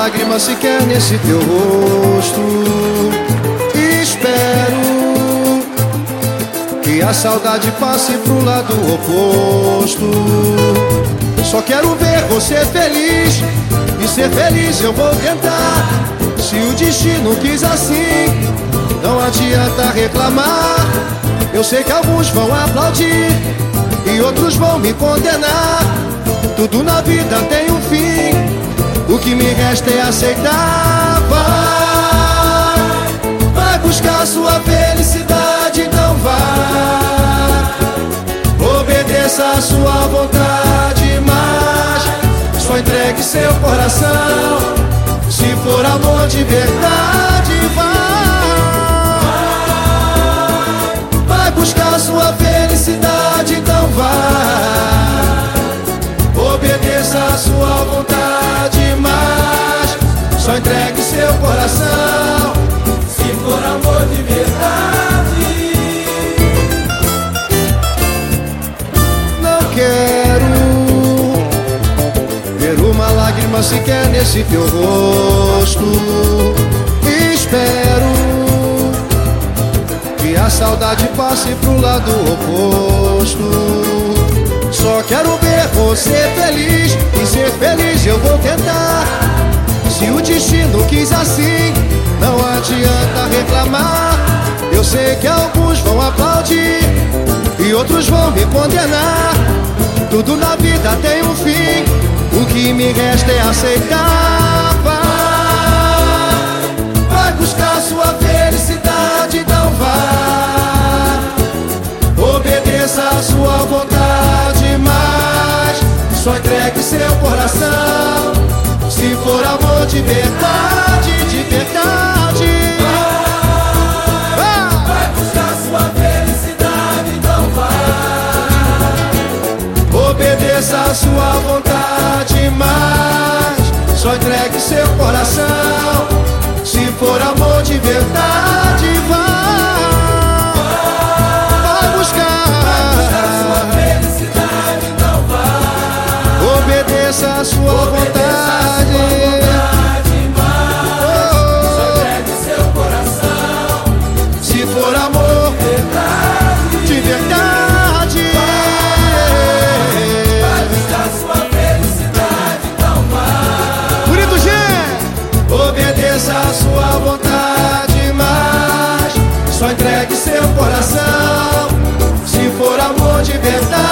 lágrima sequer nesse teu rosto. Espero que a saudade passe pro lado oposto. Só quero ver você feliz e ser feliz eu vou tentar. Se o destino quis assim, não adianta reclamar. Eu sei que alguns vão aplaudir e outros vão me condenar. Tudo na vida tem um o que me resta é aceitar. Vai, vai buscar sua felicidade, então vá. Obedeça a sua vontade, mas só entregue seu coração. Se for amor de verdade, lágrima sequer nesse teu rosto. Espero que a saudade passe pro lado oposto. Só quero ver você feliz e ser feliz eu vou tentar. Se o destino quis assim, não adianta reclamar. Eu sei que alguns vão aplaudir e outros vão me condenar. Tudo na vida tem um fim, o que me resta é aceitar. Vai, vai buscar sua felicidade, então vá. Obedeça a sua vontade, mas só entregue seu coração. Se for amor de verdade, só entregue seu coração. Se for amor de verdade, vai. Vai buscar sua felicidade, então vá. Obedeça a sua vontade. Sua vontade, mas só entregue seu coração. Se for amor de verdade.